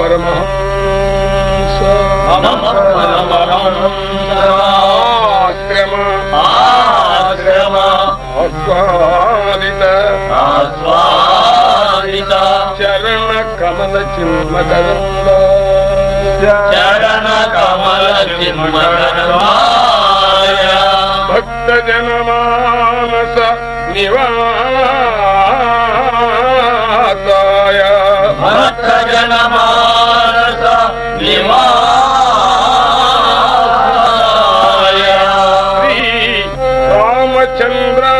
परमः आश्रम आश्रम आस्वादित आस्वादित चरण कमल चिन्मकरन्द चरण कमल चिन्मकरन्दाय भक्तजनमानस निवास भक्तजनमानस निवाय श्रीरामचन्द्र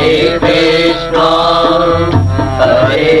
Hare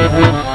Mm-hmm.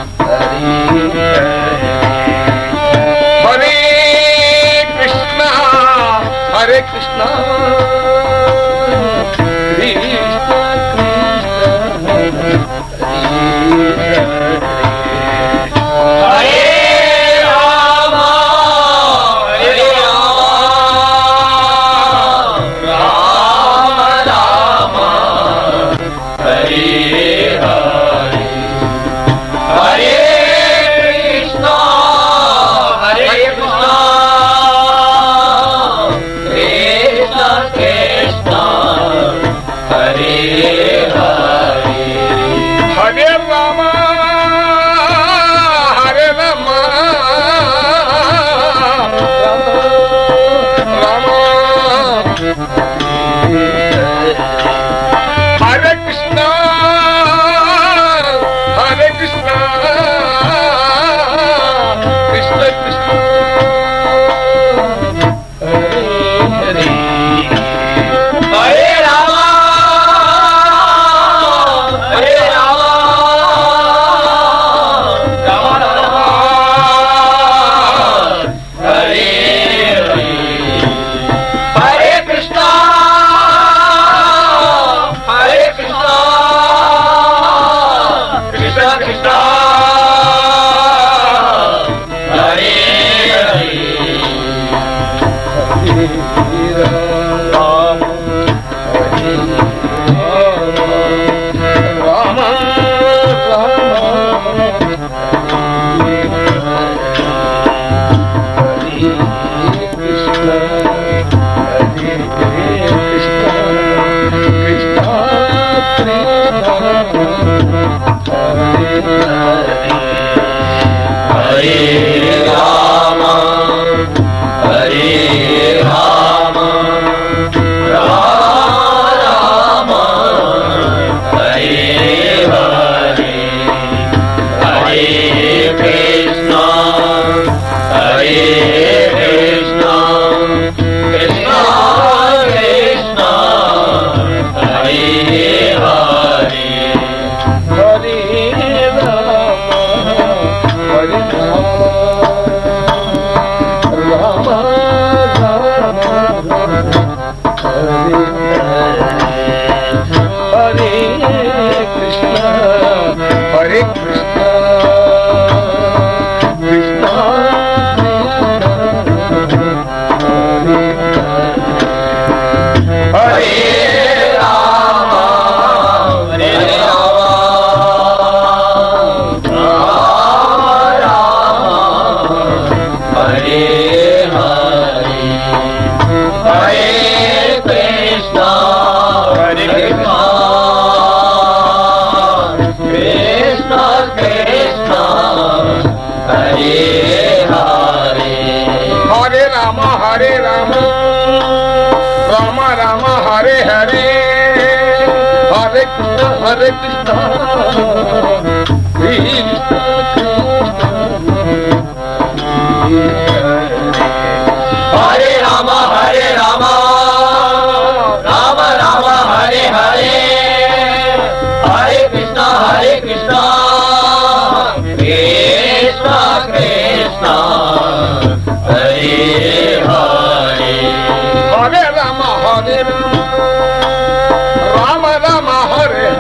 हरे कृष्ण हरे Krishna.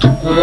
Mm-hmm.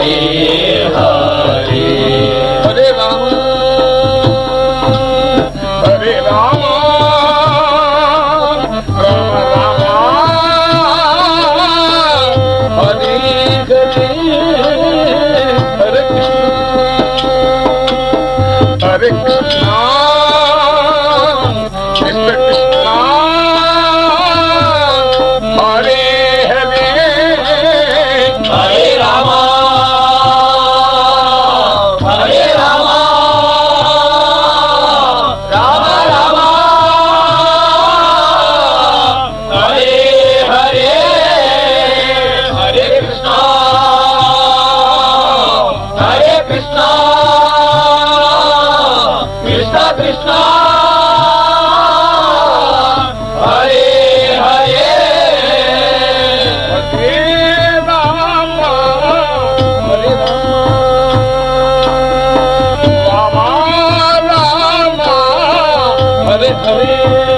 Hari Hari. hare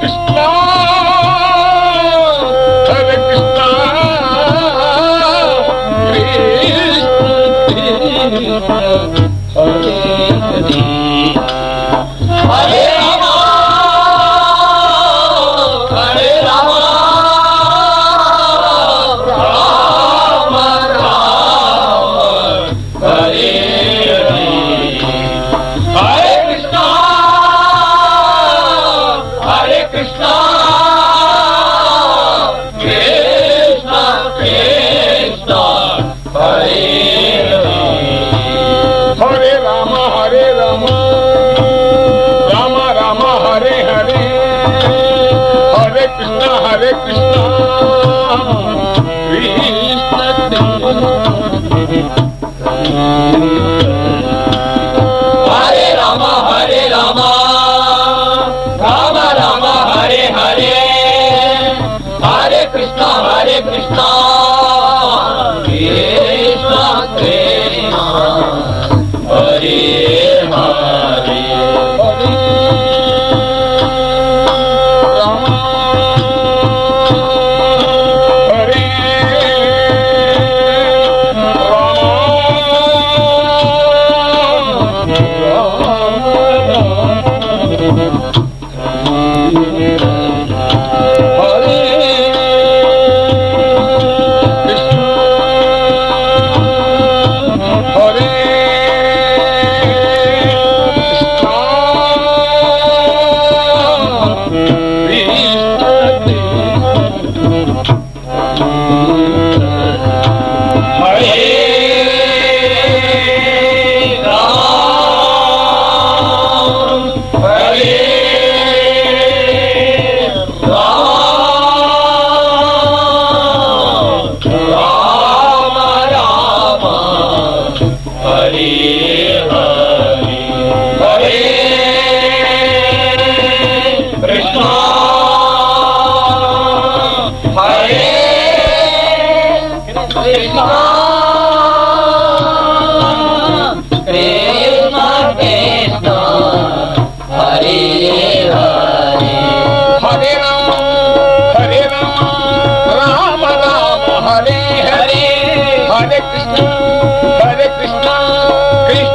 Christmas. Oh, Hare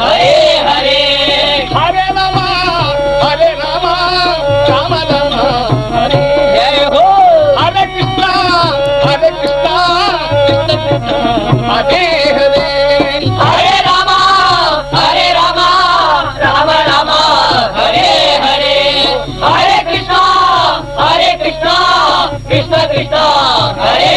Hare Hare. Hare Rama Hare Rama Rama Rama. Hare జయ హో. హరే కృష్ణ హరే కృష్ణ కృష్ణ కృష్ణ. హరే హరే. హరే రామ హరే రామ రామ రామ. హరే హరే. హరే కృష్ణ హరే కృష్ణ కృష్ణ కృష్ణ. Hare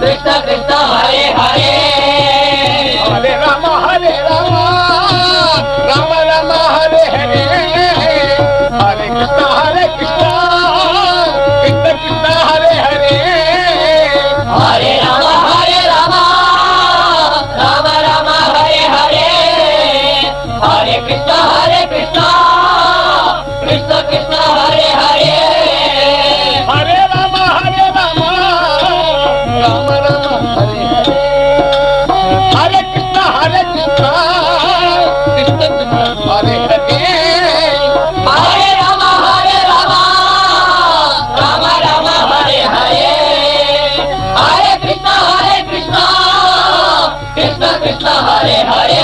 Krishna Krishna Hare Hare Hare Hare